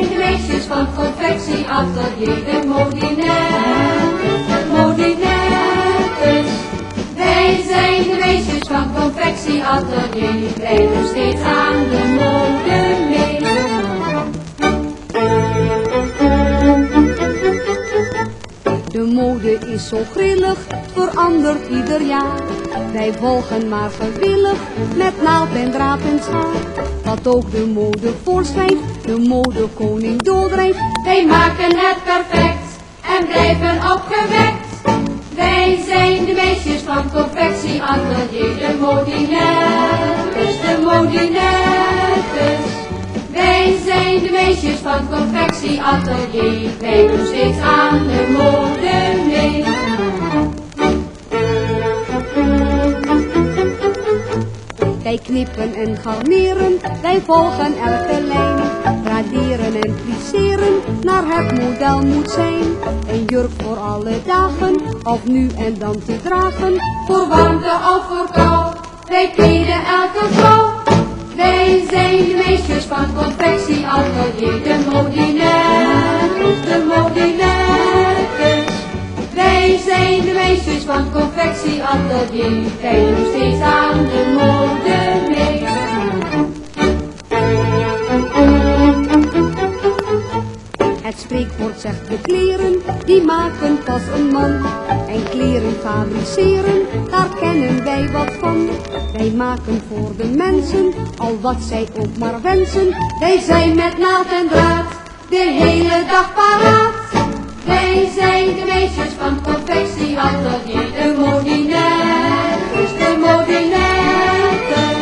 meisjes van het confectieatelier, de modinettes, modinettes. Wij zijn de meisjes van het confectieatelier, wij doen steeds aan de mode mee. De mode is zo grillig, verandert ieder jaar. Wij volgen maar gewillig, met naald en draad en schaar. Wat ook de mode voorschrijft, de modekoning doordrijft. Wij maken het perfect en blijven opgewekt. Wij zijn de meisjes van confectieatelier, de modinettes, de modinettes. Wij zijn de meisjes van confectieatelier, wij doen steeds aan de mode Wij knippen en garneren, wij volgen elke lijn. Raderen en plisseren, naar het model moet zijn. Een jurk voor alle dagen, of nu en dan te dragen. Voor warmte of voor kou, wij kleden elke vrouw. Wij zijn de meisjes van confectieatelier, de modinettes, de modinettes. Wij zijn de meisjes van confectieatelier, wij doen zegt de kleren, die maken pas een man. En kleren fabriceren, daar kennen wij wat van. Wij maken voor de mensen, al wat zij ook maar wensen. Wij zijn met naald en draad, de hele dag paraat. Wij zijn de meisjes van confectieatelier, de modinettes, de modinettes.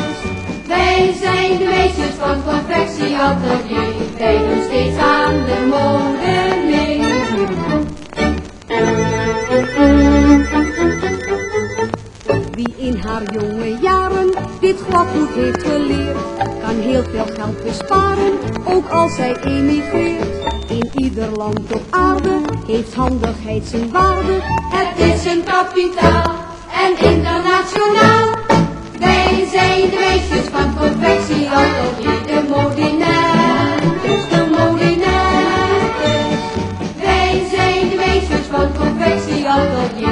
Wij zijn de meisjes van confectieatelier, wij doen steeds aan goed heeft geleerd, kan heel veel geld besparen, ook als hij emigreert. In ieder land op aarde heeft handigheid zijn waarde. Het is een kapitaal en internationaal. Wij zijn de meisjes van confectie, altijd. de modinaires, de modinaires. Wij zijn de meisjes van confectie, altijd.